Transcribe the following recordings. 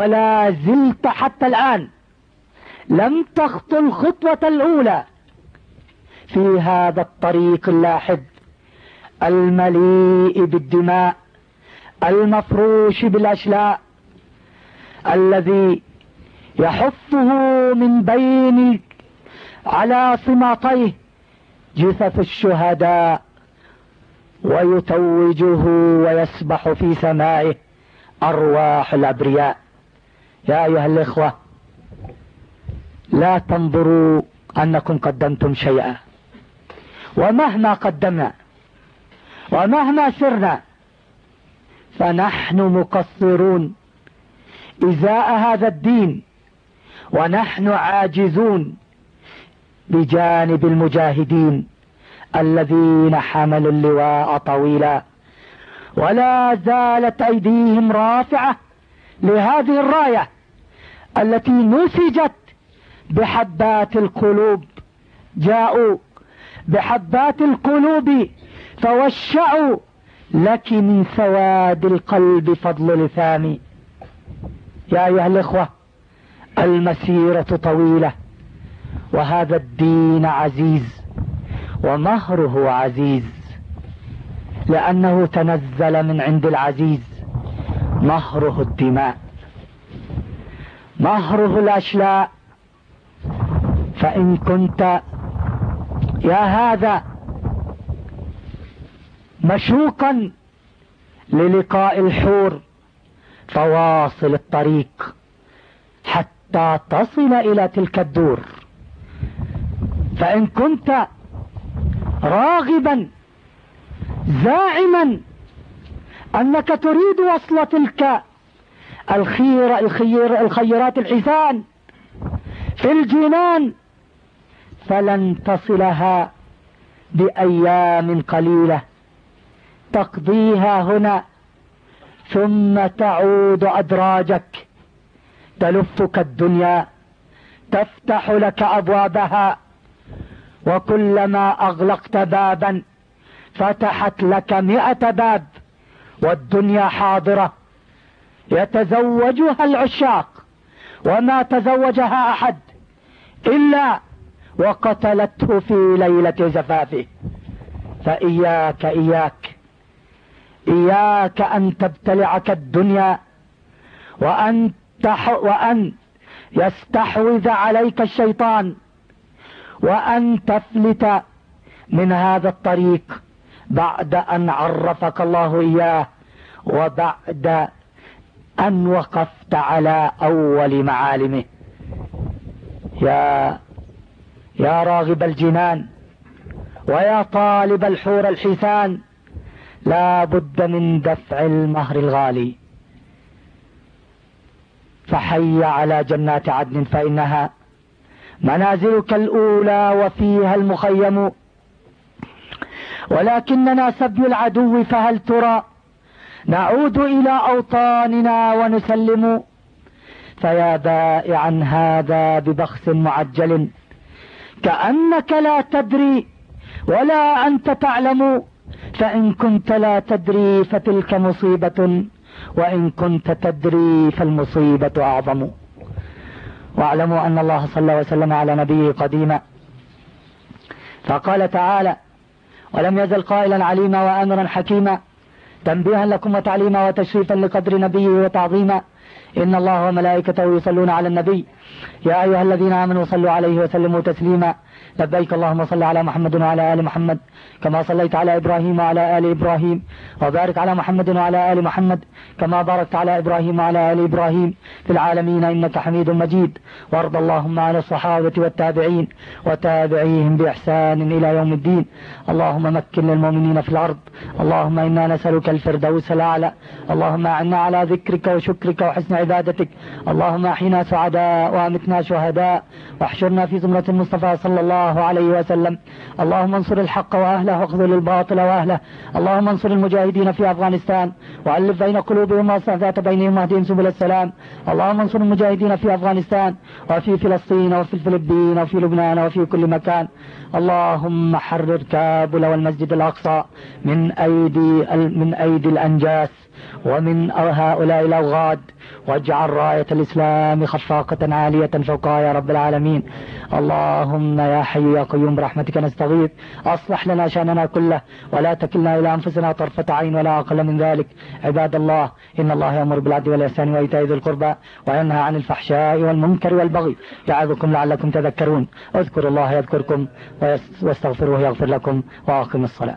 ولا زلت حتى الآن. لم تخطو الخطوة الأولى. في هذا الطريق اللاحد المليء بالدماء. المفروش بالأشلاء. الذي يحفه من بين على صماطيه جثث الشهداء. ويتوجه ويسبح في سمائه أرواح الأبرياء. يا أيها الإخوة لا تنظروا أنكم قدمتم شيئا. ومهما قدمنا ومهما سرنا فنحن مقصرون إزاء هذا الدين ونحن عاجزون بجانب المجاهدين الذين حملوا اللواء طويلا. ولا زالت أيديهم رافعة. لهذه الراية التي نسجت بحبات القلوب. جاءوا بحبات القلوب فوشعوا لك من سواد القلب فضل لثام يا أيها الإخوة المسيرة طويلة وهذا الدين عزيز ومهره عزيز لأنه تنزل من عند العزيز. مهره الدماء. مهره الأشلاء. فإن كنت يا هذا مشوقا للقاء الحور فواصل الطريق حتى تصل إلى تلك الدور. فإن كنت راغبا زاعما أنك تريد وصل تلك. الخير الخير الخيرات الحسان في الجنان. فلن تصلها بأيام قليلة. تقضيها هنا. ثم تعود أدراجك. تلفك الدنيا. تفتح لك أبوابها. وكلما أغلقت بابا فتحت لك مئة باب. والدنيا حاضرة. يتزوجها العشاق وما تزوجها أحد إلا وقتلته في ليلة زفافه. فإياك إياك إياك أن تبتلعك الدنيا وأن, وأن يستحوذ عليك الشيطان وأن تفلت من هذا الطريق. بعد أن عرفك الله إياه وبعد أن وقفت على أول معالمه. يا يا راغب الجنان ويا طالب الحور الحسان لا بد من دفع المهر الغالي. فحي على جنات عدن فإنها منازلك الأولى وفيها المخيم. ولكننا سبي العدو فهل ترى؟ نعود إلى أوطاننا ونسلم. فيا بائعا هذا ببخس معجل. كأنك لا تدري ولا أنت تعلم. فإن كنت لا تدري فتلك مصيبة وإن كنت تدري فالمصيبة أعظم. واعلموا أن الله صلى وسلم على نبيه قديما. فقال تعالى ولم يزل قائلا عليما وأمرا حكيما. تنبيها لكم وتعليما وتشريفا لقدر نبيه وتعظيما. إن الله وملائكته يصلون على النبي. يا أيها الذين آمنوا صلوا عليه وسلموا تسليما. لبيك اللهم صل على محمد وعلى آل محمد كما صليت على إبراهيم وعلى آل إبراهيم وبارك على محمد وعلى آل محمد كما باركت على إبراهيم وعلى آل إبراهيم في العالمين إنك حميد مجيد. وارض اللهم على الصحابة والتابعين وتابعيهم بإحسان إلى يوم الدين. اللهم مكن للمؤمنين في الأرض. اللهم إنا نسألك الفردوس الأعلى. اللهم أعنا على ذكرك وشكرك وحسن عبادتك. اللهم أحينا سعداء وأمتنا شهداء. واحشرنا في زمرة المصطفى صلى الله عليه وسلم. اللهم انصر الحق وأهله واخذل الباطل وأهله. اللهم انصر المجاهدين في أفغانستان. وألف بين قلوبهم وأصلح ذات بينهم واهدهم سبل السلام. اللهم انصر المجاهدين في أفغانستان وفي فلسطين وفي الفلبين وفي لبنان وفي كل مكان. اللهم حرر كابل والمسجد الأقصى من أيدي من أيدي الأنجاس. ومن هؤلاء الأوغاد واجعل راية الإسلام خفاقة عالية فوقها يا رب العالمين. اللهم يا حي يا قيوم برحمتك نستغيث. أصلح لنا شأننا كله ولا تكلنا إلى أنفسنا طرفة عين ولا أقل من ذلك. عباد الله إن الله يأمر بالعدل والإحسان وإيتاء ذي القربى وينهى عن الفحشاء والمنكر والبغي يعظكم لعلكم تذكرون. اذكروا الله يذكركم واستغفروه يغفر لكم وأقم الصلاة.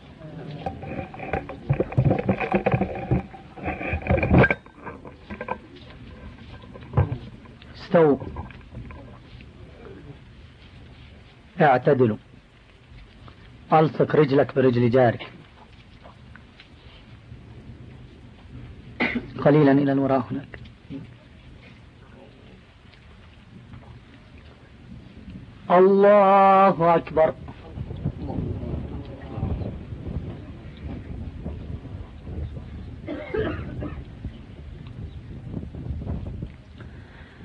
استووا اعتدلوا. ألصق رجلك برجل جارك. قليلا إلى الوراء هناك. الله أكبر.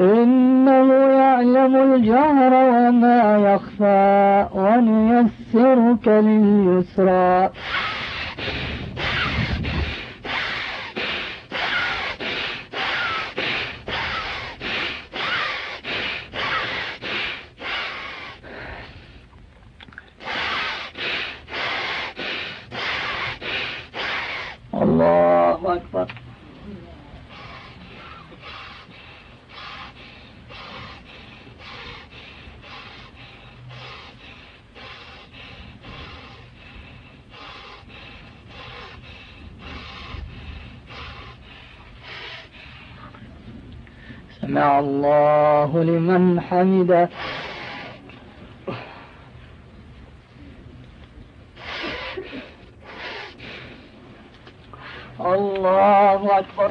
إنه يعلم الجهر وما يخفى ونيسرك لليسرى الله أكبر سمع الله لمن حمده الله أكبر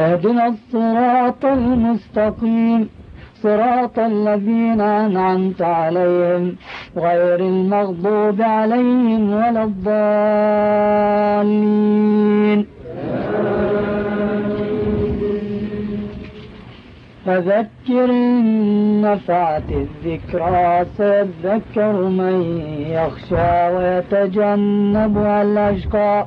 اهدنا الصراط المستقيم. صراط الذين أنعمت عليهم غير المغضوب عليهم ولا الضالين. فذكر إن نفعت الذكرى سيذكر من يخشى ويتجنبها الأشقى.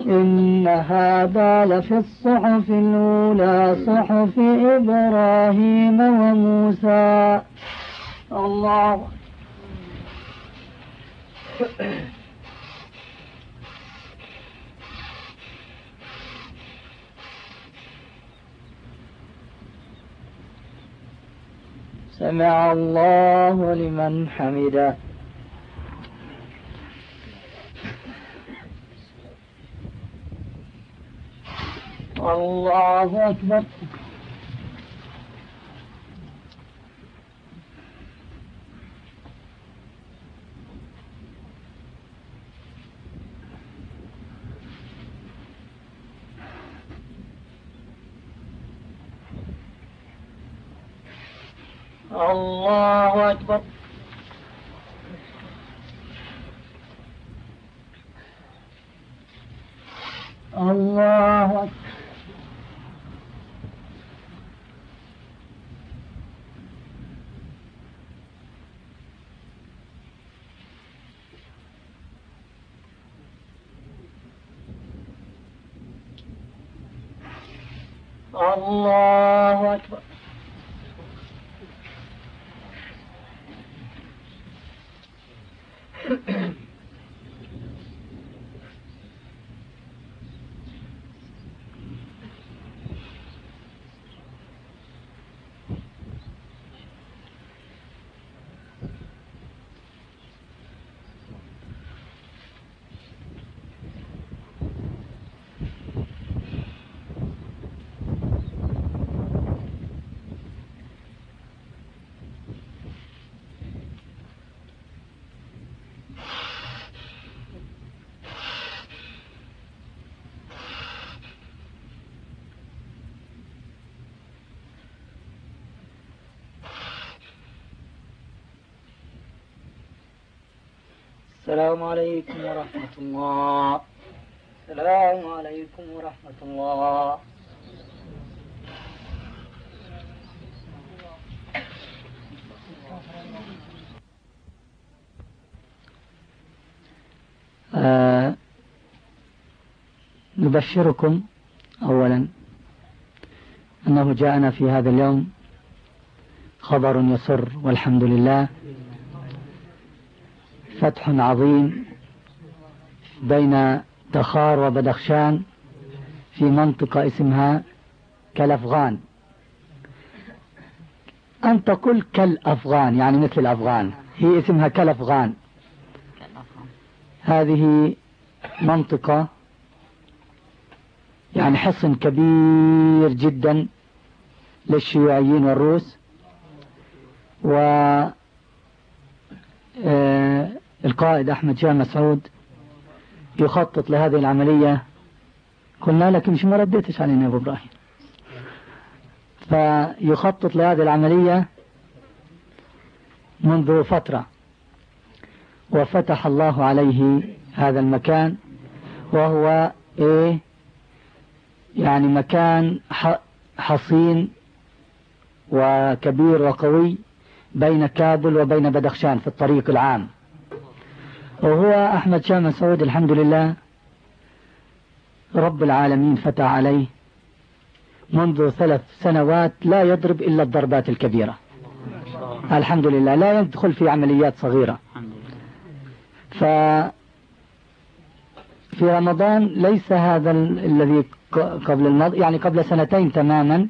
إن هذا لفي الصحف الأولى صحف إبراهيم وموسى. الله. سمع الله لمن حمده. الله أكبر. الله أكبر الله أكبر الله أكبر السلام عليكم ورحمة الله. السلام عليكم ورحمة الله. آه نبشركم أولا أنه جاءنا في هذا اليوم خبر يسر والحمد لله. فتح عظيم بين تخار وبدخشان في منطقة اسمها كالأفغان. أن تقول كالأفغان يعني مثل الأفغان. هي اسمها كالأفغان. هذه منطقة يعني حصن كبير جدا للشيوعيين والروس. و آه، القائد أحمد شاه مسعود يخطط لهذه العملية. قلنا لك مش ما رديتش علينا يا أبو إبراهيم. فيخطط لهذه العملية منذ فترة وفتح الله عليه هذا المكان وهو إيه؟ يعني مكان حصين وكبير وقوي بين كابل وبين بدخشان في الطريق العام. وهو أحمد شاه مسعود الحمد لله. رب العالمين فتح عليه منذ ثلاث سنوات لا يضرب إلا الضربات الكبيرة. الحمد لله. لا يدخل في عمليات صغيرة. ف في رمضان ليس هذا الذي قبل الماضي يعني قبل سنتين تماما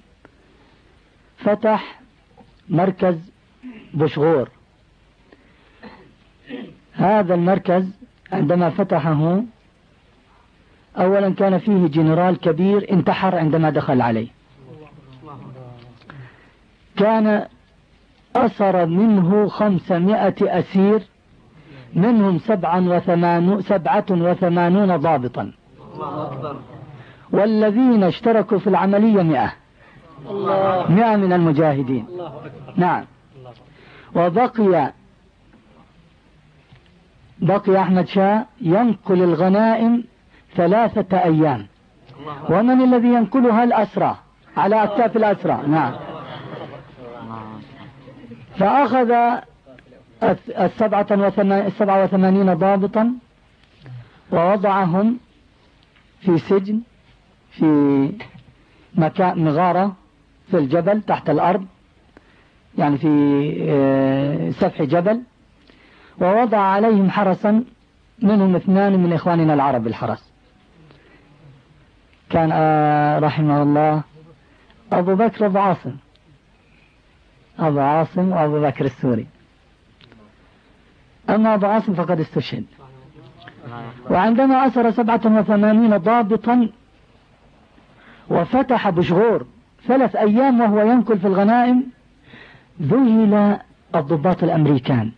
فتح مركز بشغور. هذا المركز عندما فتحه أولا كان فيه جنرال كبير انتحر عندما دخل عليه. كان أسر منه خمسمائة أسير منهم سبعا وثمانون سبعة وثمانون ضابطا. والذين اشتركوا في العملية مئة. مئة من المجاهدين. نعم. وبقي بقي أحمد شاه ينقل الغنائم ثلاثة أيام. ومن الذي ينقلها الأسرى؟ على أكتاف الأسرى. نعم. فأخذ السبعة وثمانين ضابطا ووضعهم في سجن في مكان مغارة في الجبل تحت الأرض يعني في آه، سفح جبل. ووضع عليهم حرسا منهم اثنان من إخواننا العرب الحرس كان آه، رحمه الله أبو بكر أبو عاصم. أبو عاصم وأبو بكر السوري. أما أبو عاصم فقد استشهد. وعندما أسر سبعة وثمانين ضابطا وفتح بشغور ثلاث أيام وهو ينقل في الغنائم ذهل الضباط الأمريكان.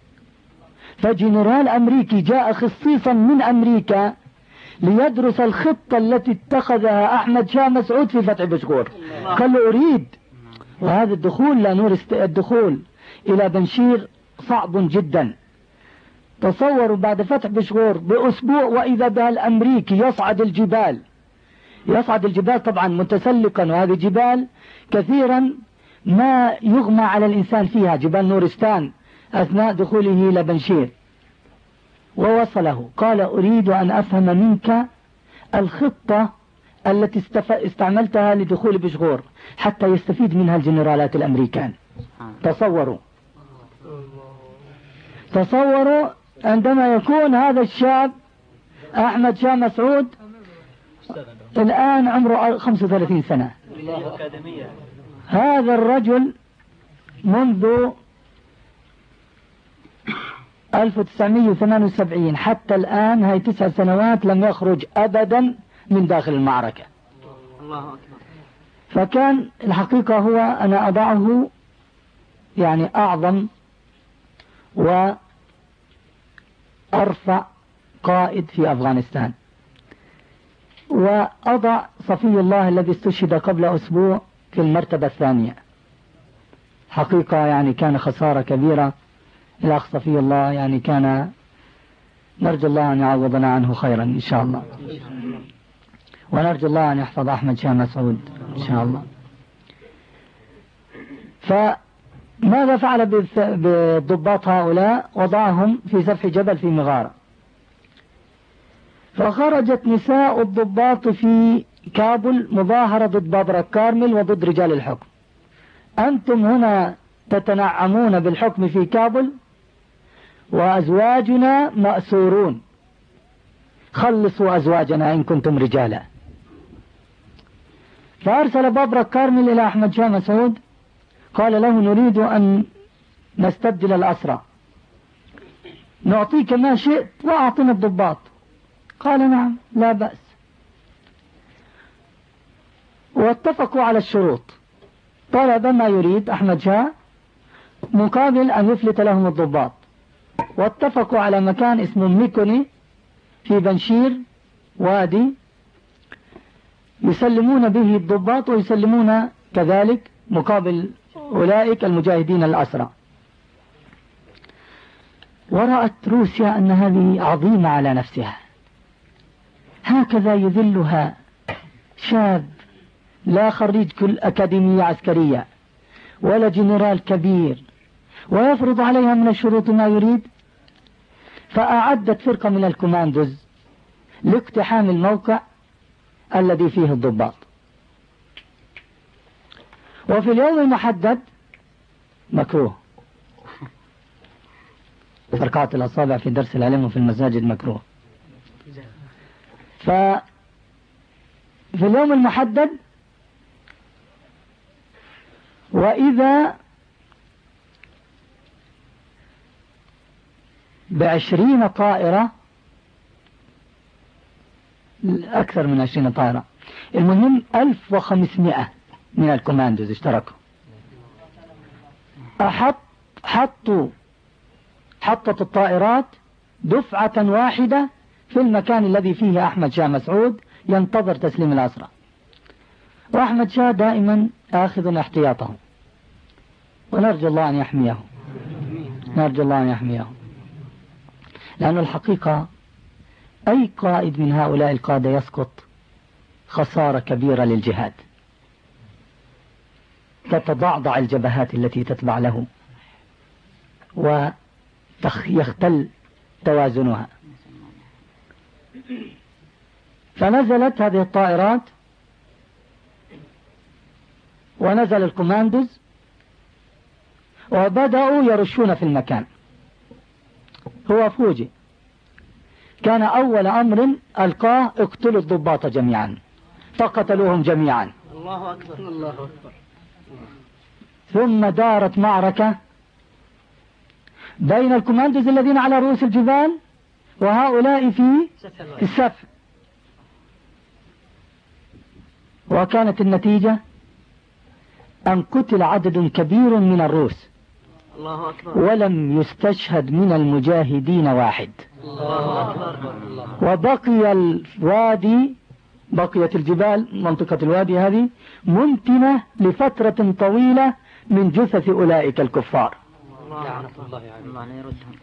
فجنرال أمريكي جاء خصيصا من أمريكا ليدرس الخطة التي اتخذها أحمد شاه مسعود في فتح بشغور قال له أريد. وهذا الدخول لا نور الدخول إلى بنشير صعب جدا. تصوروا بعد فتح بشغور بأسبوع وإذا بها الأمريكي يصعد الجبال. يصعد الجبال طبعا متسلقا وهذه جبال كثيرا ما يغمى على الإنسان فيها جبال نورستان. أثناء دخوله إلى بنشير. ووصله. قال أريد أن أفهم منك الخطة التي استعملتها لدخول بشغور حتى يستفيد منها الجنرالات الأمريكان. تصوروا. تصوروا عندما يكون هذا الشاب أحمد شاه مسعود الآن عمره 35 سنة. هذا الرجل منذ 1978 حتى الآن هاي تسع سنوات لم يخرج أبدا من داخل المعركة. الله أكبر. فكان الحقيقة هو أنا أضعه يعني أعظم وأرفع قائد في أفغانستان. وأضع صفي الله الذي استشهد قبل أسبوع في المرتبة الثانية. حقيقة يعني كان خسارة كبيرة. الأخ صفي الله يعني كان نرجو الله أن يعوضنا عنه خيرا إن شاء الله. ونرجو الله أن يحفظ أحمد شاه مسعود إن شاء الله. فماذا فعل بالضباط هؤلاء؟ وضعهم في سفح جبل في مغارة. فخرجت نساء الضباط في كابل مظاهرة ضد بابرا كارمل وضد رجال الحكم. أنتم هنا تتنعمون بالحكم في كابل؟ وأزواجنا مأسورون. خلصوا أزواجنا إن كنتم رجالا. فأرسل بابرا كارمل إلى أحمد شاه مسعود. قال له نريد أن نستبدل الأسرى. نعطيك ما شئت وأعطنا الضباط. قال نعم لا بأس. واتفقوا على الشروط. طلب ما يريد أحمد شاه مقابل أن يفلت لهم الضباط. واتفقوا على مكان اسمه ميكوني في بنشير وادي يسلمون به الضباط ويسلمون كذلك مقابل أولئك المجاهدين الأسرى. ورأت روسيا أن هذه عظيمة على نفسها. هكذا يذلها شاب لا خريج كل أكاديمية عسكرية ولا جنرال كبير ويفرض عليها من الشروط ما يريد فأعدت فرقة من الكوماندوز لاقتحام الموقع الذي فيه الضباط. وفي اليوم المحدد مكروه. فرقات الأصابع في درس العلم وفي المساجد مكروه. ف في اليوم المحدد وإذا بعشرين طائرة أكثر من عشرين طائرة. المهم ألف وخمسمائة من الكوماندوز اشتركوا. أحط حطوا حطت الطائرات دفعة واحدة في المكان الذي فيه أحمد شاه مسعود ينتظر تسليم الأسرى. وأحمد شاه دائما آخذ احتياطه. ونرجو الله أن يحميه. نرجو الله أن يحميه. لأن الحقيقة أي قائد من هؤلاء القادة يسقط خسارة كبيرة للجهاد. تتضعضع الجبهات التي تتبع له ويختل توازنها. فنزلت هذه الطائرات ونزل الكوماندوز وبدأوا يرشون في المكان. هو فوجئ. كان أول أمر ألقاه اقتلوا الضباط جميعا. فقتلوهم جميعا. الله أكبر. الله أكبر. ثم دارت معركة بين الكوماندوز الذين على رؤوس الجبال وهؤلاء في السفح وكانت النتيجة أن قتل عدد كبير من الروس. الله أكبر. ولم يستشهد من المجاهدين واحد. الله أكبر. وبقي الوادي بقيت الجبال منطقة الوادي هذه منتنة لفترة طويلة من جثث أولئك الكفار. الله عليه يردهم.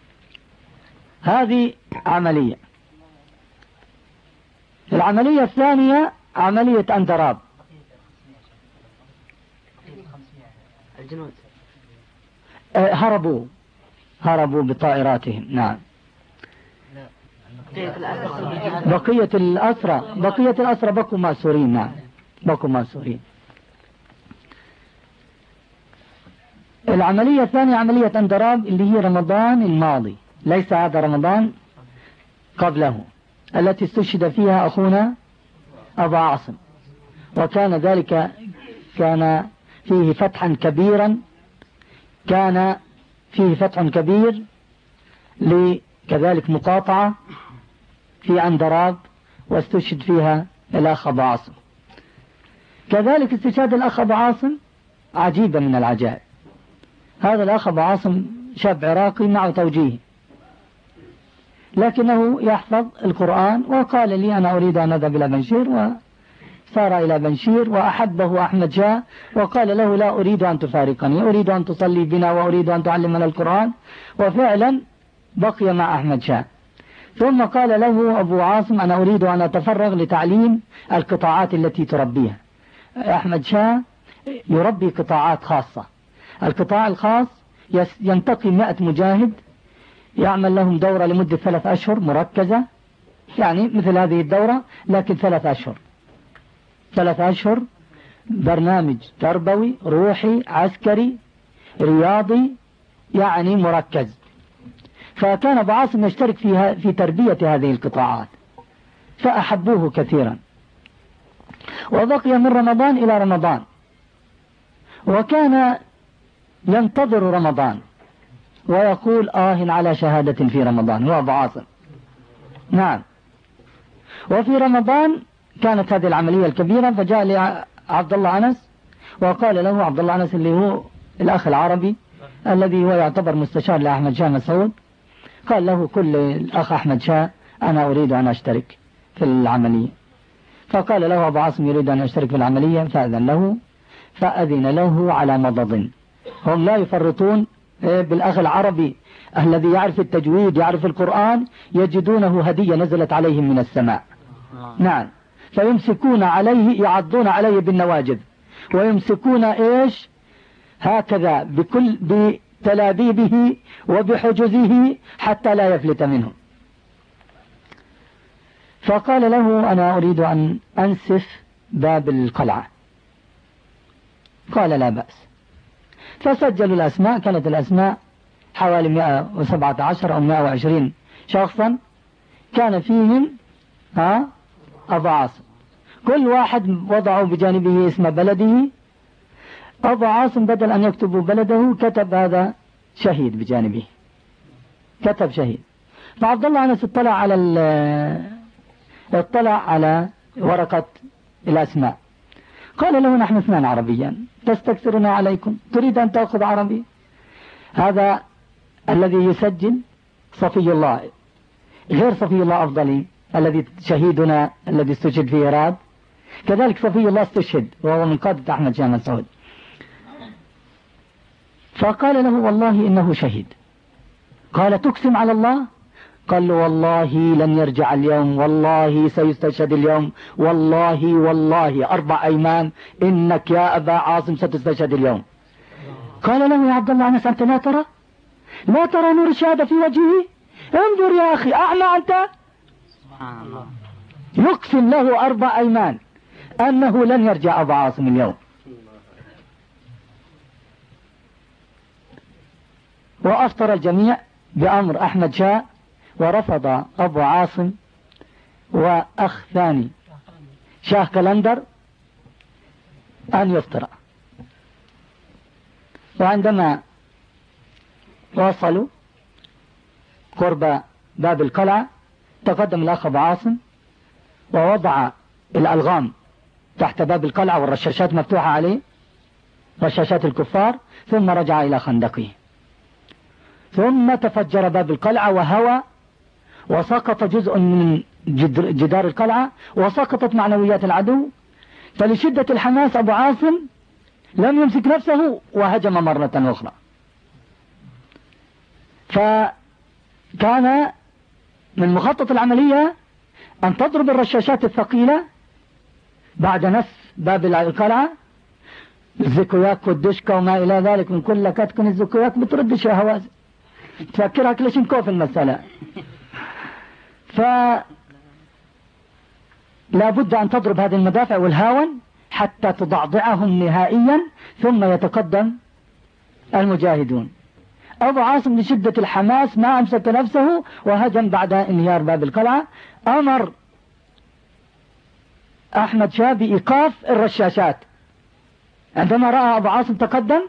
هذه عملية. العملية الثانية عملية أندراب. الجنود. هربوا. هربوا بطائراتهم. نعم. بقية الأسرى بقية الأسرى بقوا مأسورين. نعم. بقوا مأسورين. العملية الثانية عملية اندراب اللي هي رمضان الماضي. ليس هذا رمضان قبله. التي استشهد فيها أخونا أبا عاصم. وكان ذلك كان فيه فتحا كبيرا كان فيه فتح كبير لكذلك مقاطعة في أندراب واستشهد فيها الأخ أبو عاصم. كذلك استشهاد الأخ أبو عاصم عجيبة من العجائب. هذا الأخ أبو عاصم شاب عراقي معه توجيه لكنه يحفظ القرآن وقال لي أنا أريد أن أذهب إلى بنشير وصار إلى بنشير وأحبه أحمد شاه وقال له لا أريد أن تفارقني أريد أن تصلي بنا وأريد أن تعلمنا القرآن. وفعلا بقي مع أحمد شاه. ثم قال له أبو عاصم أنا أريد أن أتفرغ لتعليم القطاعات التي تربيها. أحمد شاه يربي قطاعات خاصة. القطاع الخاص ينتقي مئة مجاهد يعمل لهم دورة لمدة ثلاث أشهر مركزة يعني مثل هذه الدورة لكن ثلاث أشهر. ثلاث أشهر برنامج تربوي روحي عسكري رياضي يعني مركز. فكان أبو عاصم يشترك فيها في تربية هذه القطاعات فأحبوه كثيرا. وبقي من رمضان إلى رمضان وكان ينتظر رمضان ويقول آه على شهادة في رمضان. هو أبو عاصم. نعم. وفي رمضان كانت هذه العملية الكبيرة فجاء لعبد الله أنس وقال له عبد الله أنس اللي هو الأخ العربي الذي هو يعتبر مستشار لأحمد شاه مسعود قال له كل الأخ أحمد شاه أنا أريد أن أشترك في العملية. فقال له أبو عاصم يريد أن يشترك في العملية فأذن له فأذن له على مضض. هم لا يفرطون إيه، بالأخ العربي الذي يعرف التجويد يعرف القرآن يجدونه هدية نزلت عليهم من السماء. نعم. فيمسكون عليه يعضون عليه بالنواجذ. ويمسكون إيش؟ هكذا بكل بتلابيبه وبحجزه حتى لا يفلت منه. فقال له أنا أريد أن أنسف باب القلعة. قال لا بأس. فسجلوا الأسماء كانت الأسماء حوالي 117 أو 120 شخصا. كان فيهم ها؟ عاصم كل واحد وضعوا بجانبه اسم بلده. عاصم بدل أن يكتبوا بلده كتب هذا شهيد بجانبه. كتب شهيد. فعبد الله أنس اطلع على اطلع على ورقة الأسماء. قال له نحن اثنان عربيا تستكثرنا عليكم. تريد أن تأخذ عربي؟ هذا الذي يسجل صفي الله. غير صفي الله أفضلي الذي شهيدنا الذي استشهد في إيراد كذلك صفي الله استشهد وهو من قادة أحمد شاه مسعود فقال له والله إنه شهيد. قال تقسم على الله؟ قال له والله لن يرجع اليوم والله سيستشهد اليوم والله والله أربع أيمان إنك يا أبا عاصم ستستشهد اليوم. قال له يا عبد الله أنس أنت لا ترى؟ لا ترى نور الشهادة في وجهه؟ انظر يا أخي أعمى أنت؟ يقسم له أربع أيمان أنه لن يرجع أبو عاصم اليوم. وأفطر الجميع بأمر أحمد شاه ورفض أبو عاصم وأخ ثاني شاه كلندر أن يفطر. وعندما وصلوا قرب باب القلعة تقدم الأخ أبو عاصم ووضع الألغام تحت باب القلعة والرشاشات مفتوحة عليه رشاشات الكفار ثم رجع إلى خندقه. ثم تفجر باب القلعة وهوى وسقط جزء من جدار القلعة وسقطت معنويات العدو. فلشدة الحماس أبو عاصم لم يمسك نفسه وهجم مرة أخرى. فكان من مخطط العملية أن تضرب الرشاشات الثقيلة بعد نسف باب القلعة. الزكوياك والدشكة وما إلى ذلك من كل كتكن الزكوياك بترد شهوات تفكرها كلاشنكوف المسألة. ف لا بد أن تضرب هذه المدافع والهاون حتى تضعضعهم نهائيا ثم يتقدم المجاهدون. أبو عاصم لشدة الحماس ما أمسك نفسه وهجم بعد انهيار باب القلعة. أمر أحمد شاه بإيقاف الرشاشات. عندما رأى أبو عاصم تقدم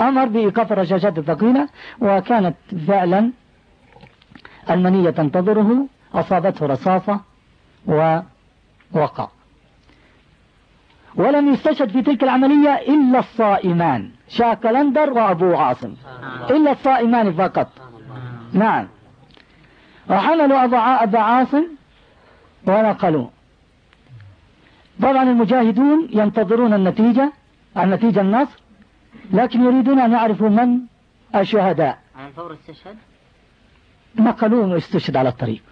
أمر بإيقاف الرشاشات الثقيلة وكانت فعلا المنية تنتظره أصابته رصاصة ووقع. ولم يستشهد في تلك العملية إلا الصائمان. شاه كلندر وأبو عاصم. إلا الصائمان فقط. نعم. وحملوا أبا عاصم ونقلوا. طبعا المجاهدون ينتظرون النتيجة النتيجة النصر لكن يريدون أن يعرفوا من الشهداء. عن فور استشهد نقلوه استشهد على الطريق.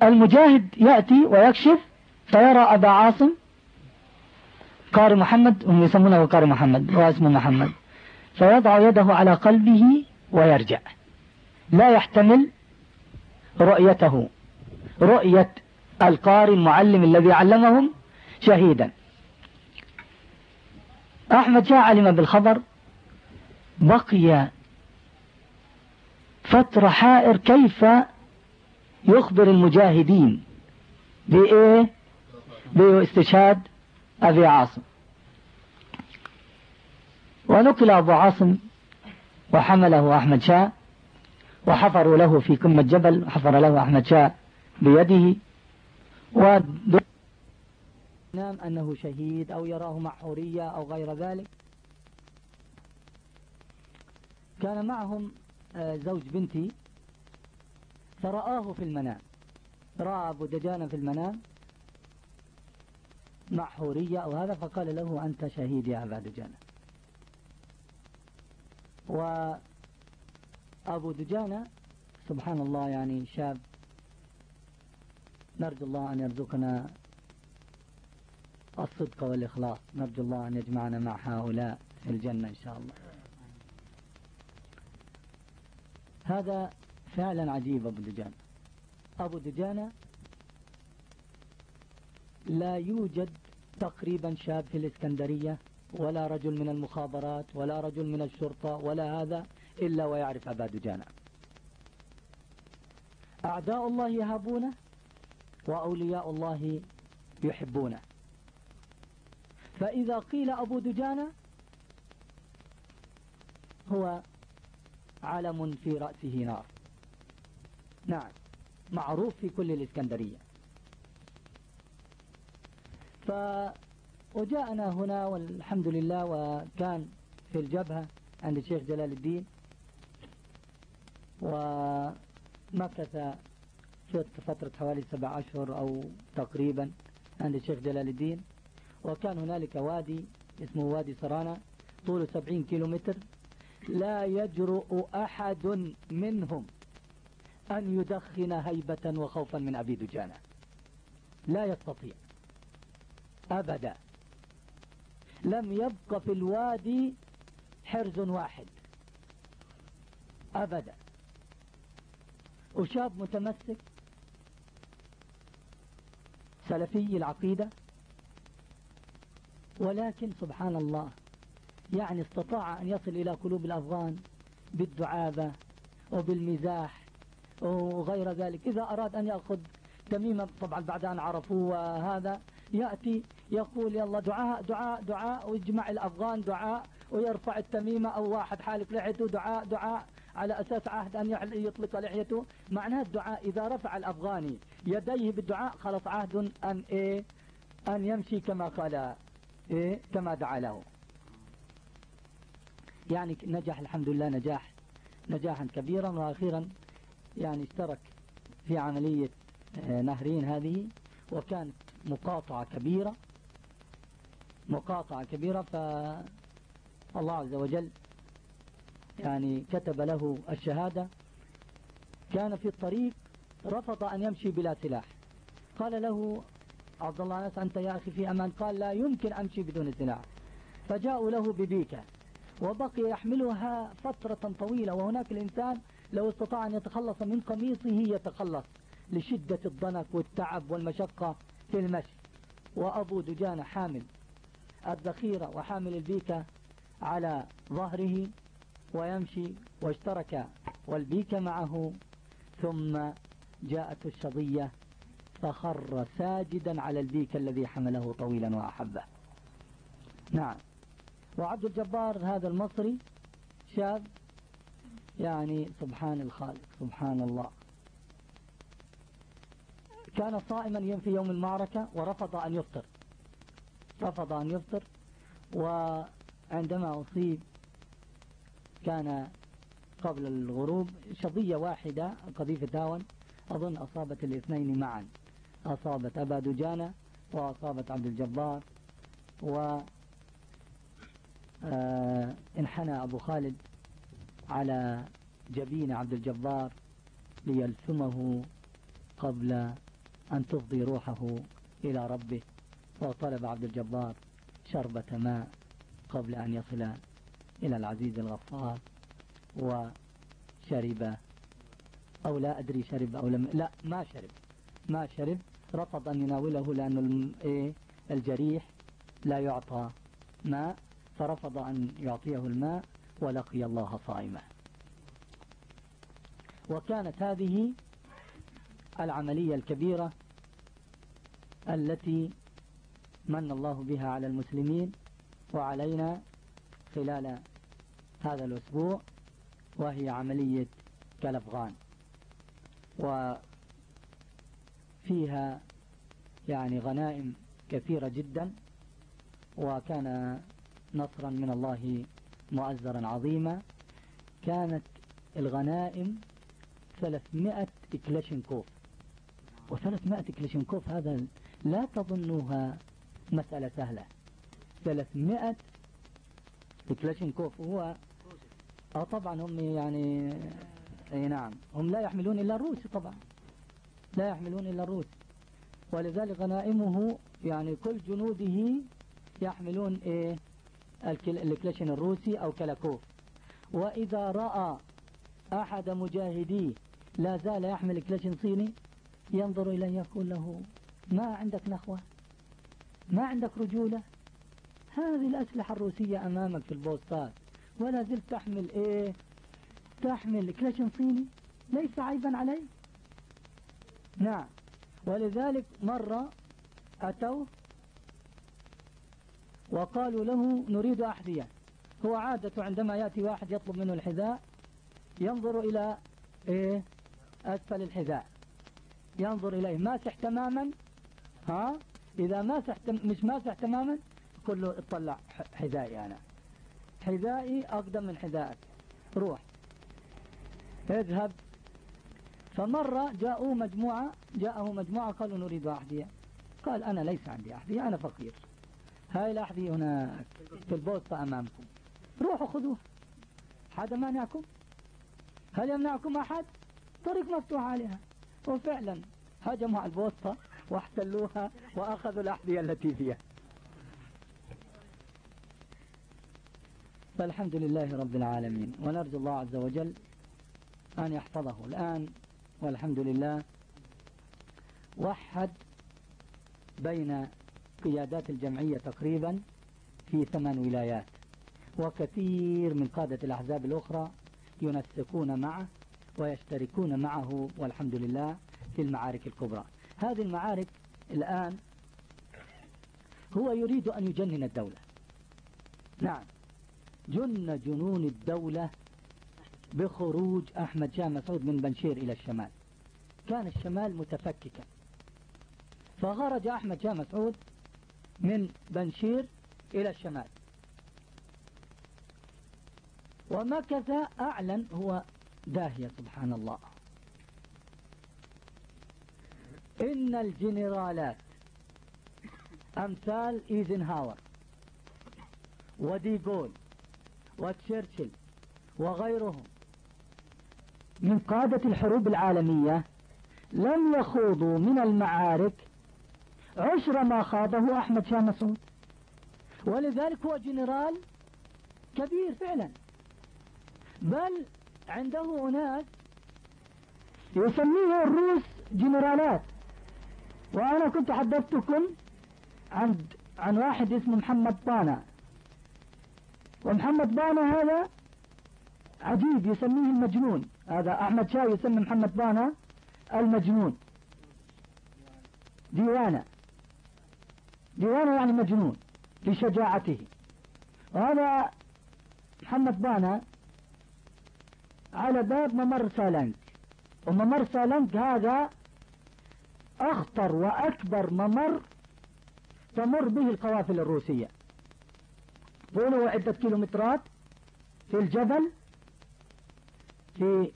فالمجاهد يأتي ويكشف فيرى أبا عاصم قاري محمد هم يسمونه قاري محمد واسمه محمد. فيضع يده على قلبه ويرجع. لا يحتمل رؤيته رؤية القاري المعلم الذي علمهم شهيدا. أحمد شاه علم بالخبر بقي فترة حائر كيف يخبر المجاهدين بإيه؟ بإستشهاد أبي عاصم. ونقل أبو عاصم وحمله أحمد شاه وحفروا له في قمة جبل حفر له أحمد شاه بيده ونام أنه شهيد أو يراه مع حورية أو غير ذلك. كان معهم آه، زوج بنتي فرآه في المنام. رأى أبو دجانة في المنام مع حورية أو هذا فقال له أنت شهيد يا أبا دجانة. وأبو دجانة سبحان الله يعني شاب نرجو الله أن يرزقنا الصدق والإخلاص. نرجو الله أن يجمعنا مع هؤلاء في الجنة إن شاء الله. هذا فعلا عجيب أبو دجانة. أبو دجانة لا يوجد تقريبا شاب في الإسكندرية ولا رجل من المخابرات ولا رجل من الشرطة ولا هذا إلا ويعرف أبا دجانة أعداء الله يهابونه وأولياء الله يحبونه. فإذا قيل أبو دجانة هو علم في رأسه نار. نعم معروف في كل الإسكندرية. ف وجاءنا هنا والحمد لله وكان في الجبهة عند الشيخ جلال الدين ومكث فترة حوالي سبع أشهر أو تقريبا عند الشيخ جلال الدين وكان هنالك وادي اسمه وادي سرانا طوله سبعين كيلو متر لا يجرؤ أحد منهم أن يدخن هيبة وخوفا من أبي دجانة. لا يستطيع. أبدا. لم يبق في الوادي حرز واحد. أبدا. وشاب متمسك. سلفي العقيدة. ولكن سبحان الله يعني استطاع أن يصل إلى قلوب الأفغان بالدعابة وبالمزاح وغير ذلك. إذا أراد أن يأخذ تميمة طبعا بعد أن عرفوه وهذا يأتي يقول يلا دعاء دعاء دعاء ويجمع الأفغان دعاء ويرفع التميمة أو واحد حالك لحيته دعاء دعاء على أساس عهد أن يطلق لحيته معناه الدعاء إذا رفع الأفغاني يديه بالدعاء خلص عهد أن إيه؟ أن يمشي كما قال إيه؟ كما دعا له. يعني نجح الحمد لله نجاح. نجاحا كبيرا وأخيرا يعني اشترك في عملية آه، نهرين هذه وكانت مقاطعة كبيرة مقاطعة كبيرة فالله عز وجل يعني كتب له الشهادة. كان في الطريق رفض أن يمشي بلا سلاح. قال له عبد الله ناس أنت يا أخي في أمان؟ قال لا يمكن أمشي بدون سلاح. فجاءوا له ببيكة وبقي يحملها فترة طويلة وهناك الإنسان لو استطاع أن يتخلص من قميصه يتخلص لشدة الضنك والتعب والمشقة. في المشي. وأبو دجانة حامل الذخيرة وحامل البيكة على ظهره ويمشي واشترك والبيكة معه ثم جاءت الشظية فخر ساجدا على البيك الذي حمله طويلا وأحبه. نعم. وعبد الجبار هذا المصري شاب يعني سبحان الخالق سبحان الله. كان صائما في يوم المعركة ورفض أن يفطر. رفض أن يفطر وعندما أصيب كان قبل الغروب شظية واحدة قذيفة هاون أظن أصابت الاثنين معا. أصابت أبا دجانة وأصابت عبد الجبار و آه، انحنى أبو خالد على جبين عبد الجبار ليلثمه قبل أن تفضي روحه إلى ربه. وطلب عبد الجبار شربة ماء قبل أن يصل إلى العزيز الغفار وشرب أو لا أدري شرب أو لم لا ما شرب. ما شرب رفض أن يناوله لأن إيه، الجريح لا يعطى ماء فرفض أن يعطيه الماء ولقي الله صائما وكانت هذه العملية الكبيرة التي من الله بها على المسلمين وعلينا خلال هذا الأسبوع وهي عملية كالأفغان. وفيها يعني غنائم كثيرة جدا وكان نصرا من الله مؤزرا عظيما. كانت الغنائم 300 كلاشينكوف و300 كلاشينكوف هذا لا تظنوها مسألة سهلة. 300 كلاشينكوف هو آه طبعا هم يعني اي نعم. هم لا يحملون إلا الروس طبعا. لا يحملون إلا الروس. ولذلك غنائمه يعني كل جنوده يحملون إيه الكلاشين الروسي أو كلاكوف. وإذا رأى أحد مجاهديه لا زال يحمل كلاشين صيني ينظر إليه يقول له ما عندك نخوة؟ ما عندك رجولة؟ هذه الأسلحة الروسية أمامك في البوستات ولا زلت تحمل إيه؟ تحمل كلاشن صيني؟ ليس عيبا عليه نعم. ولذلك مرة أتوا وقالوا له نريد أحذية. هو عادة عندما يأتي واحد يطلب منه الحذاء ينظر إلى إيه؟ أسفل الحذاء. ينظر إليه. ماسح تماما؟ ها؟ إذا ماسح مش ماسح تماما كله اطلع حذائي أنا. حذائي أقدم من حذائك. روح. اذهب. فمرة جاءوا مجموعة جاءه مجموعة قالوا نريد أحذية. قال أنا ليس عندي أحذية أنا فقير. هاي الأحذية هناك في البوسطة أمامكم. روحوا خذوها. حدا مانعكم هل يمنعكم أحد؟ طريق مفتوح عليها. وفعلا هجموا على البوسطة واحتلوها وأخذوا الأحذية التي فيها فالحمد لله رب العالمين ونرجو الله عز وجل أن يحفظه. الآن والحمد لله وحد بين قيادات الجمعية تقريبا في ثمان ولايات وكثير من قادة الأحزاب الأخرى ينسقون معه ويشتركون معه والحمد لله في المعارك الكبرى. هذه المعارك الآن هو يريد أن يجنن الدولة. نعم. جن جنون الدولة بخروج أحمد شاه مسعود من بنشير إلى الشمال. كان الشمال متفككا. فخرج أحمد شاه مسعود من بنشير إلى الشمال. ومكث أعلن هو داهية سبحان الله. إن الجنرالات أمثال إيزنهاور وديغول وتشرشل وغيرهم من قادة الحروب العالمية لم يخوضوا من المعارك عشر ما خاضه أحمد شاه مسعود. ولذلك هو جنرال كبير فعلا. بل عنده أناس يسميه الروس جنرالات. وأنا كنت حدثتكم عن عن واحد اسمه محمد بانا ومحمد بانا هذا عجيب يسميه المجنون. هذا أحمد شاه يسمي محمد بانا المجنون. ديوانة. ديوانة يعني مجنون لشجاعته. وهذا محمد بانا على باب ممر سالنج وممر سالنج هذا أخطر وأكبر ممر تمر به القوافل الروسية. طوله عدة كيلومترات في الجبل في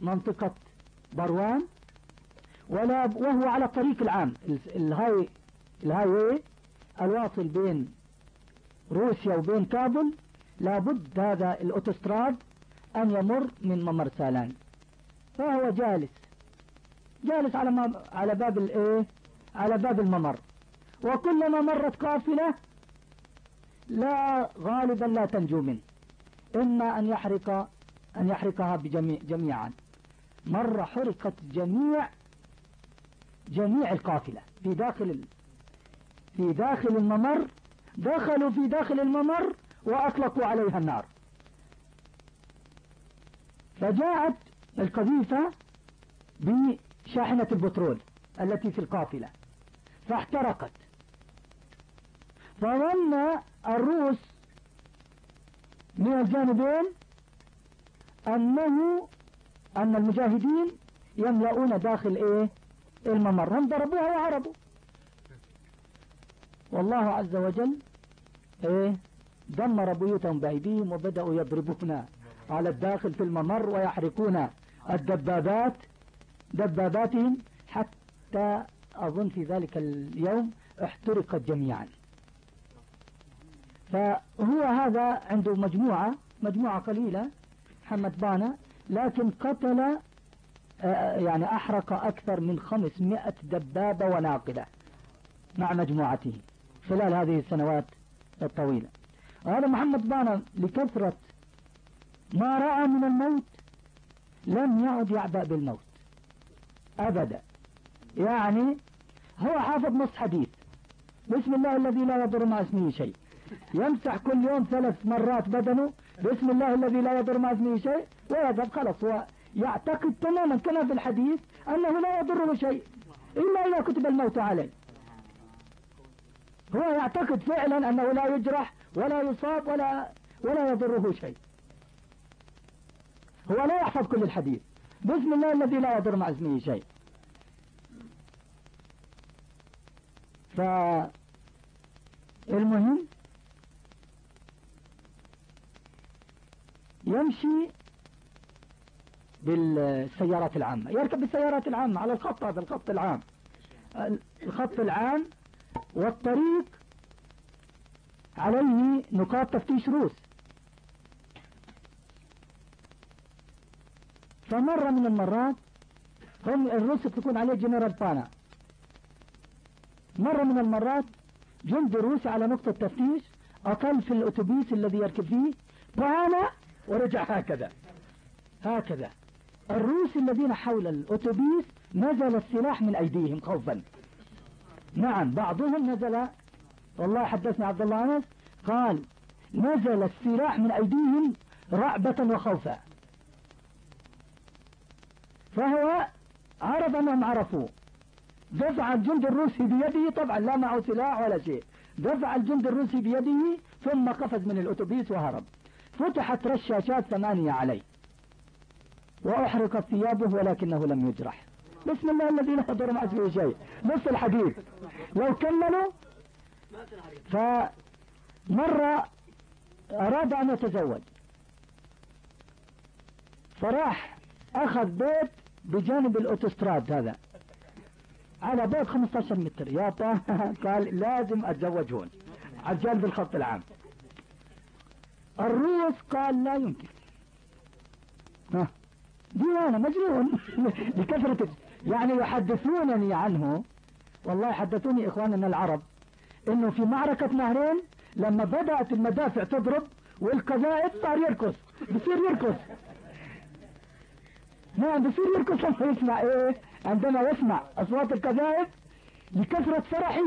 منطقة بروان ولا وهو على الطريق العام. ال high ال highway الواصل بين روسيا وبين كابل. لابد هذا الأوتوستراد أن يمر من ممر سالانج. فهو جالس جالس على على باب الايه على باب الممر. وكلما مرت قافلة لا غالبا لا تنجو منه. إما أن يحرق أن يحرقها بجميع جميعا. مرة حرقت جميع جميع القافلة. في داخل. في داخل الممر دخلوا في داخل الممر وأطلقوا عليها النار. فجاءت القذيفة بشاحنة البترول التي في القافلة فاحترقت. فظن الروس من الجانبين أنه أن المجاهدين يملؤون داخل إيه؟ الممر. هم ضربوها وهربوا والله عز وجل إيه؟ دمر بيوتهم بأيديهم وبدأوا يضربون على الداخل في الممر ويحرقون الدبابات دباباتهم حتى أظن في ذلك اليوم احترقت جميعا. فهو هذا عنده مجموعة مجموعة قليلة محمد بانا لكن قتل آه، يعني أحرق أكثر من 500 دبابة وناقلة مع مجموعته خلال هذه السنوات الطويلة. وهذا محمد بانا لكثرة ما رأى من الموت لم يعد يعبأ بالموت. أبدا. يعني هو حافظ نص حديث. بسم الله الذي لا يضر مع اسمه شيء. يمسح كل يوم ثلاث مرات بدنه. بسم الله الذي لا يضر مع اسمه شيء. ويذهب خلص هو يعتقد تماما كما في الحديث أنه لا يضره شيء إلا إذا كتب الموت عليه. هو يعتقد فعلا أنه لا يجرح ولا يصاب ولا ولا يضره شيء. هو لا يحفظ كل الحديث. بسم الله الذي لا يضر مع اسمه شيء. فالمهم يمشي بالسيارات العامة يركب بالسيارات العامة على الخط هذا الخط العام. الخط العام والطريق عليه نقاط تفتيش روس. فمرة من المرات هم الروس تكون عليه جنرال بانا. مرة من المرات جندي روسي على نقطة تفتيش أقل في الأتوبيس الذي يركب فيه بانا ورجع هكذا. هكذا. الروس الذين حول الأتوبيس نزل السلاح من أيديهم خوفا. نعم بعضهم نزل. والله حدثني عبد الله أنس. قال نزل السلاح من أيديهم رعبة وخوفا. فهو عرف أنهم عرفوا دفع الجند الروسي بيده طبعا لا معه سلاح ولا شيء. دفع الجند الروسي بيده ثم قفز من الأتوبيس وهرب. فتحت رشاشات ثمانية عليه. وأحرقت ثيابه ولكنه لم يجرح. بسم الله الذي لا يضر مع اسمه شيء. نص الحديث. لو كملوا فمرة أراد أن يتزوج. فراح أخذ بيت بجانب الأوتوستراد هذا. على بعد 15 متر. يا قال لازم أتزوج هون. على جانب الخط العام. الروس قال لا يمكن. ها. ديانة مجنون. لكثرة يعني يحدثونني عنه. والله حدثوني إخواننا العرب. إنه في معركة نهرين لما بدأت المدافع تضرب والقذائف صار يركض. بصير يركض. نعم بصير يركض. لما يسمع إيه؟ عندما يسمع أصوات القذائف لكثرة فرحه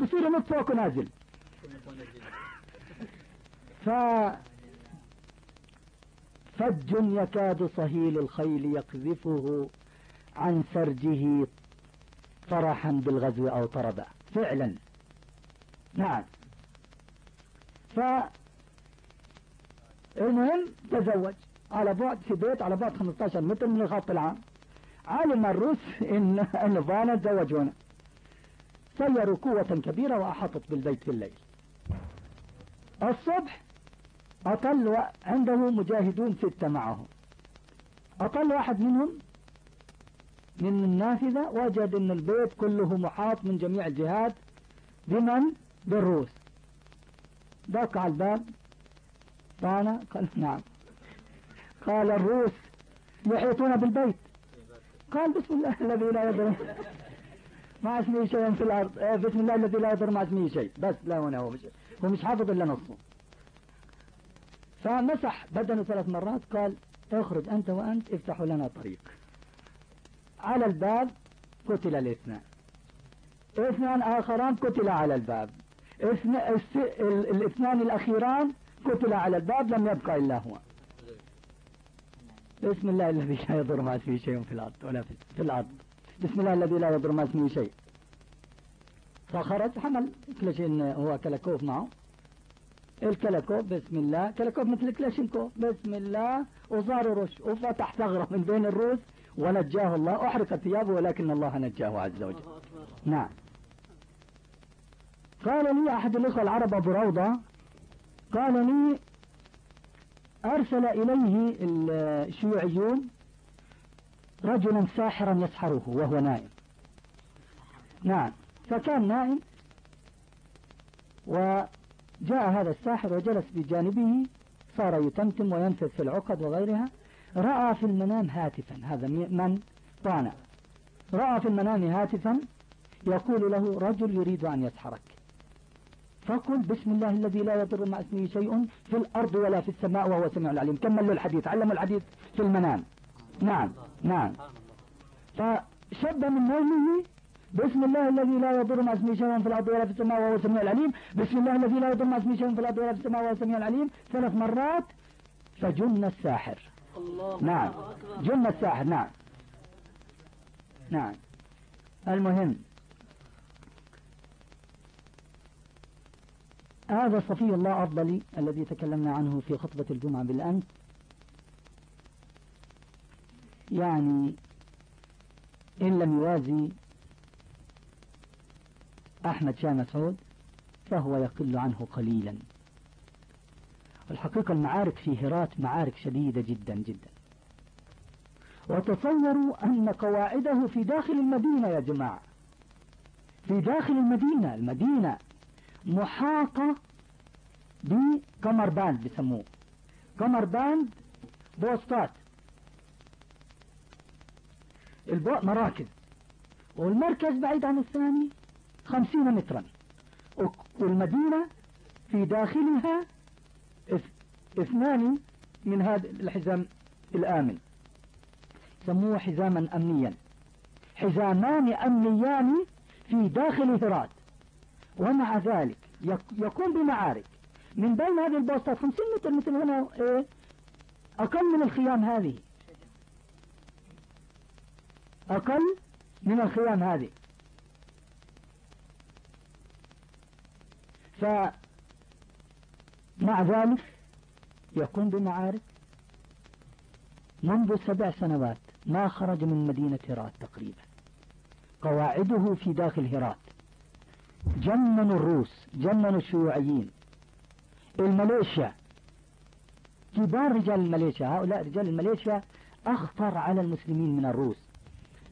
بصير ينط فوق نازل. ف فج يكاد صهيل الخيل يقذفه عن سرجه فرحا بالغزو أو طربا فعلا. نعم. ف المهم تزوج على بعد في بيت على بعد 15 متر من الخط العام. علم الروس إن ان فانا تزوج هنا سيروا قوة كبيرة وأحاطت بالبيت في الليل. الصبح أطل عنده مجاهدون ستة معه أطل واحد منهم من النافذة وجد أن البيت كله محاط من جميع الجهات بمن؟ بالروس. دق على الباب. طانا. قال نعم. قال الروس يحيطون بالبيت. قال بسم الله الذي لا يضر مع اسمه شيء في الأرض. إيه، بسم الله الذي لا يضر مع اسمه شيء. بس لا هنا هو مش هو مش حافظ إلا نصه. فمسح بدنه ثلاث مرات قال اخرج أنت وأنت افتحوا لنا طريق. على الباب قتل الاثنان. اثنان آخران قتل على الباب. الاثنان الأخيران قتل على الباب لم يبقى إلا هو. بسم الله الذي لا يضر ما اسمه شيء في الأرض ولا في, في الأرض. بسم الله الذي لا يضر ما اسمه شيء. فخرج حمل كل شيء هو كلكوف معه. الكلكوف بسم الله. كلكوف مثل كلاشينكوف بسم الله. وصار رش وفتح ثغرة من بين الروس. ونجاه الله. أحرقت ثيابه ولكن الله نجاه عز وجل. نعم. قال لي أحد الأخوة العرب أبو روضة قال لي أرسل إليه الشيوعيون رجلا ساحرا يسحره وهو نائم. نعم فكان نائم وجاء هذا الساحر وجلس بجانبه صار يتمتم وينفذ في العقد وغيرها. رأى في المنام هاتفا هذا من؟ طانا رأى في المنام هاتفا يقول له رجل يريد أن يسحرك. فقل بسم الله الذي لا يضر مع اسمه شيء في الأرض ولا في السماء وهو سميع العليم. كمل له الحديث علم الحديث في المنام. نعم نعم. فشب من نومه بسم الله الذي لا يضر مع اسمه شيء في الأرض ولا في السماء وهو السميع العليم. بسم الله الذي لا يضر مع اسمه شيء في الأرض ولا في السماء وهو السميع العليم. ثلاث مرات فجن الساحر. الله نعم. جن الساحر نعم. نعم. المهم هذا صفي الله أفضلي الذي تكلمنا عنه في خطبة الجمعة بالأمس. يعني إن لم يوازي أحمد شاه مسعود فهو يقل عنه قليلا. الحقيقة المعارك في هرات معارك شديدة جدا جدا. وتصوروا أن قواعده في داخل المدينة يا جماعة. في داخل المدينة المدينة. محاطة ب کمربند بسموه. کمربند بوسطات. مراكز. والمركز بعيد عن الثاني خمسين مترا. والمدينة في داخلها اثنان من هذا الحزام الآمن. سموه حزاما أمنيا. حزامان أمنيان في داخل هرات. ومع ذلك يقوم بمعارك. من بين هذه البوستات 50 متر مثل هنا إيه أقل من الخيام هذه. أقل من الخيام هذه. فمع ذلك يقوم بمعارك منذ سبع سنوات ما خرج من مدينة هرات تقريبا. قواعده في داخل هرات. جننوا الروس جننوا الشيوعيين. الماليشيا كبار رجال الماليشيا هؤلاء رجال الماليشيا أخطر على المسلمين من الروس.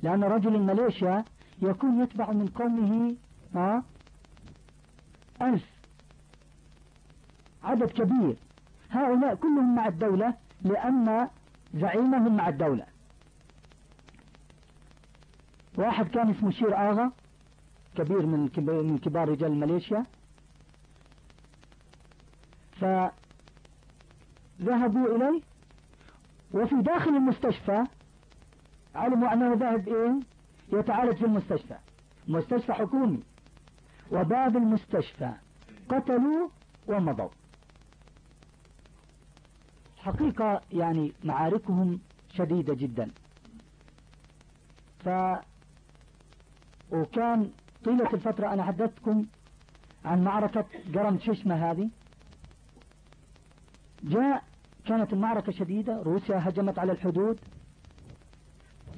لأن رجل الماليشيا يكون يتبع من قومه ها؟ ألف. عدد كبير. هؤلاء كلهم مع الدولة لأن زعيمهم مع الدولة. واحد كان اسمه شير آغا. كبير من من كبار رجال ماليشيا. فذهبوا إليه وفي داخل المستشفى علموا أنه ذهب إيه يتعالج في المستشفى. مستشفى حكومي. وباب المستشفى. قتلوا ومضوا. حقيقة يعني معاركهم شديدة جدا. ف وكان طيلة الفترة أنا حدثتكم عن معركة قرم ششمة هذه. جاء كانت المعركة شديدة روسيا هجمت على الحدود.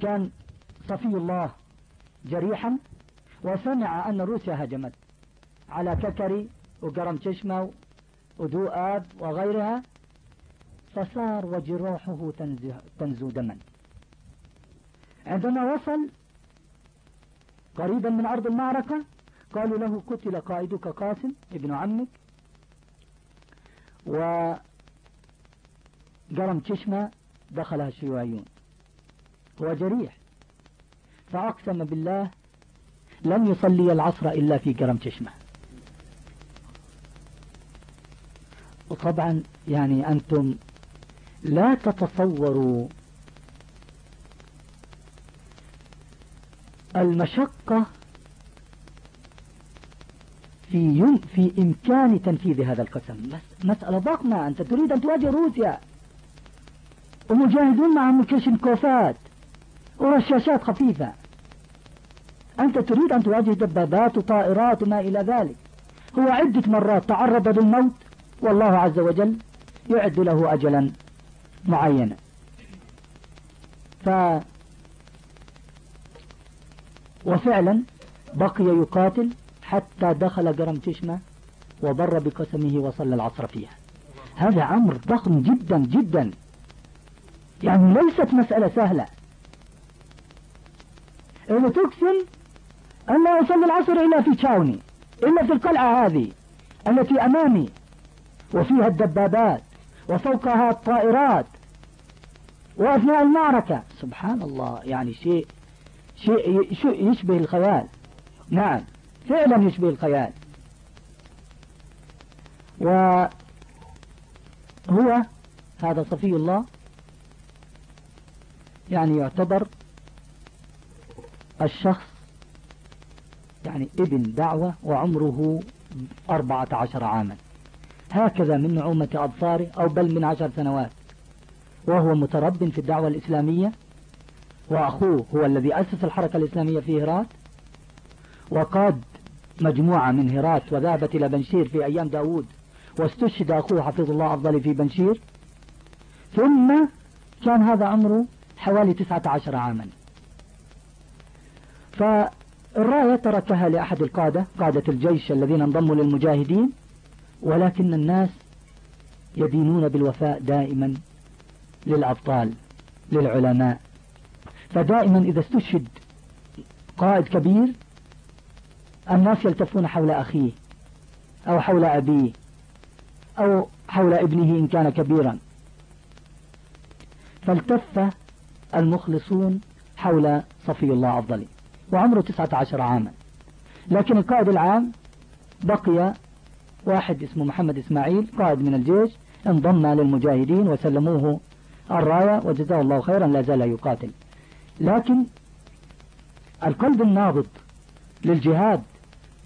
كان صفي الله جريحا وسمع أن روسيا هجمت على ككري وقرم ودو آب وغيرها فصار وجروحه تنزو دما. عندما وصل قريبا من أرض المعركة؟ قالوا له قتل قائدك قاسم ابن عمك. وقرم تشمة دخلها الشيوعيون. هو جريح. فأقسم بالله لن يصلي العصر إلا في قرم تشمة وطبعا يعني أنتم لا تتصوروا المشقة في يم في إمكان تنفيذ هذا القسم. مسألة ضخمة. أنت تريد أن تواجه روسيا. ومجاهدون معهم كوفات. ورشاشات خفيفة. أنت تريد أن تواجه دبابات وطائرات وما إلى ذلك. هو عدة مرات تعرض للموت. والله عز وجل يعد له أجلا معينا. ف وفعلا بقي يقاتل حتى دخل قرم تشمة وبر بقسمه وصلى العصر فيها. هذا أمر ضخم جدا جدا. يعني ليست مسألة سهلة. إذا تقسم أن لا يصلي العصر إلا في تشاوني إلا في القلعة هذه التي أمامي وفيها الدبابات وفوقها الطائرات وأثناء المعركة. سبحان الله يعني شيء شيء يشبه الخيال. نعم فعلا يشبه الخيال. وهو هذا صفي الله يعني يعتبر الشخص يعني ابن دعوة وعمره أربعة عشر عاما. هكذا من نعومة أبصاره أو بل من عشر سنوات. وهو مترب في الدعوة الإسلامية وأخوه هو الذي أسس الحركة الإسلامية في هرات وقاد مجموعة من هرات وذهبت إلى بنشير في أيام داود واستشهد أخوه حفظ الله أفضل في بنشير. ثم كان هذا عمره حوالي تسعة عشر عاما. فالراية تركها لأحد القادة قادة الجيش الذين انضموا للمجاهدين ولكن الناس يدينون بالوفاء دائما للأبطال للعلماء. فدائما إذا استشهد قائد كبير الناس يلتفون حول أخيه أو حول أبيه أو حول ابنه إن كان كبيرا. فالتف المخلصون حول صفي الله أفضل وعمره تسعة عشر عاما. لكن القائد العام بقي واحد اسمه محمد إسماعيل قائد من الجيش انضم للمجاهدين وسلموه الراية وجزاه الله خيرا لا زال يقاتل. لكن القلب النابض للجهاد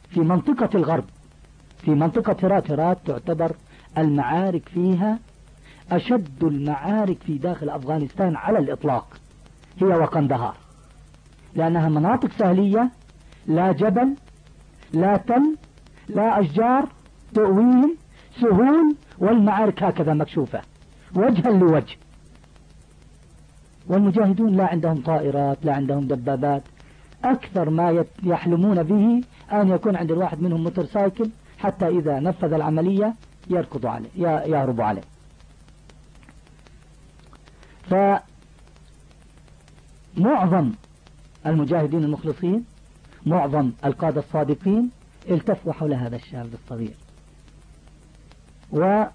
في منطقة الغرب في منطقة هرات هرات تعتبر المعارك فيها أشد المعارك في داخل أفغانستان على الإطلاق هي وقندهار. لأنها مناطق سهلية لا جبل لا تل لا أشجار تؤويهم سهول والمعارك هكذا مكشوفة وجها لوجه. والمجاهدون لا عندهم طائرات لا عندهم دبابات. أكثر ما يحلمون به أن يكون عند الواحد منهم موتور سايكل حتى إذا نفذ العملية يركض عليه يهرب عليه. فمعظم المجاهدين المخلصين معظم القادة الصادقين التفوا حول هذا الشاب الصغير. وكان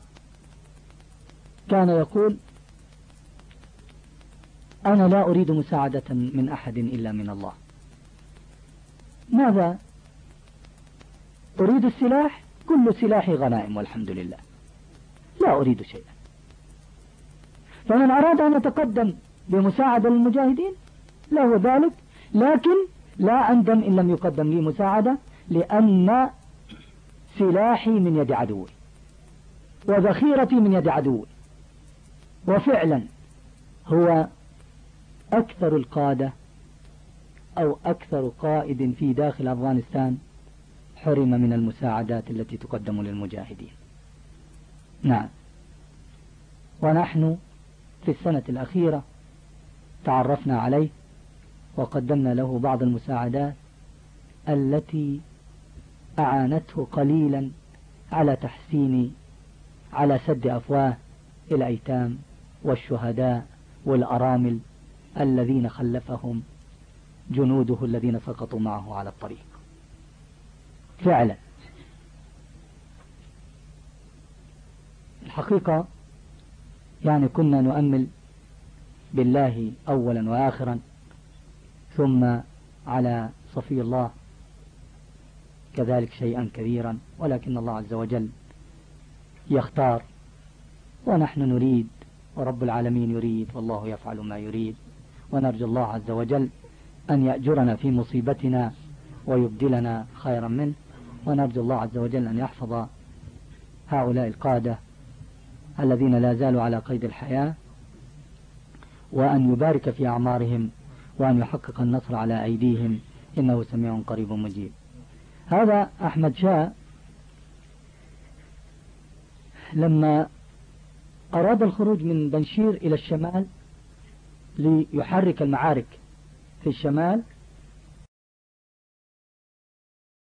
يقول أنا لا أريد مساعدة من أحد إلا من الله. ماذا؟ أريد السلاح؟ كل سلاحي غنائم والحمد لله. لا أريد شيئا. فمن أراد أن يتقدم بمساعدة للمجاهدين له ذلك لكن لا أندم إن لم يقدم لي مساعدة لأن سلاحي من يد عدوي وذخيرتي من يد عدوي وفعلا هو أكثر القادة أو أكثر قائد في داخل أفغانستان حرم من المساعدات التي تقدم للمجاهدين. نعم. ونحن في السنة الأخيرة تعرفنا عليه وقدمنا له بعض المساعدات التي أعانته قليلا على تحسين على سد أفواه الأيتام والشهداء والأرامل الذين خلفهم جنوده الذين سقطوا معه على الطريق. فعلا. الحقيقة يعني كنا نؤمل بالله أولا وآخرا ثم على صفي الله كذلك شيئا كبيرا ولكن الله عز وجل يختار ونحن نريد ورب العالمين يريد والله يفعل ما يريد. ونرجو الله عز وجل أن يأجرنا في مصيبتنا ويبدلنا خيرا منه ونرجو الله عز وجل أن يحفظ هؤلاء القادة الذين لا زالوا على قيد الحياة وأن يبارك في أعمارهم وأن يحقق النصر على أيديهم إنه سميع قريب مجيب. هذا أحمد شاه لما أراد الخروج من بنشير إلى الشمال ليحرك المعارك في الشمال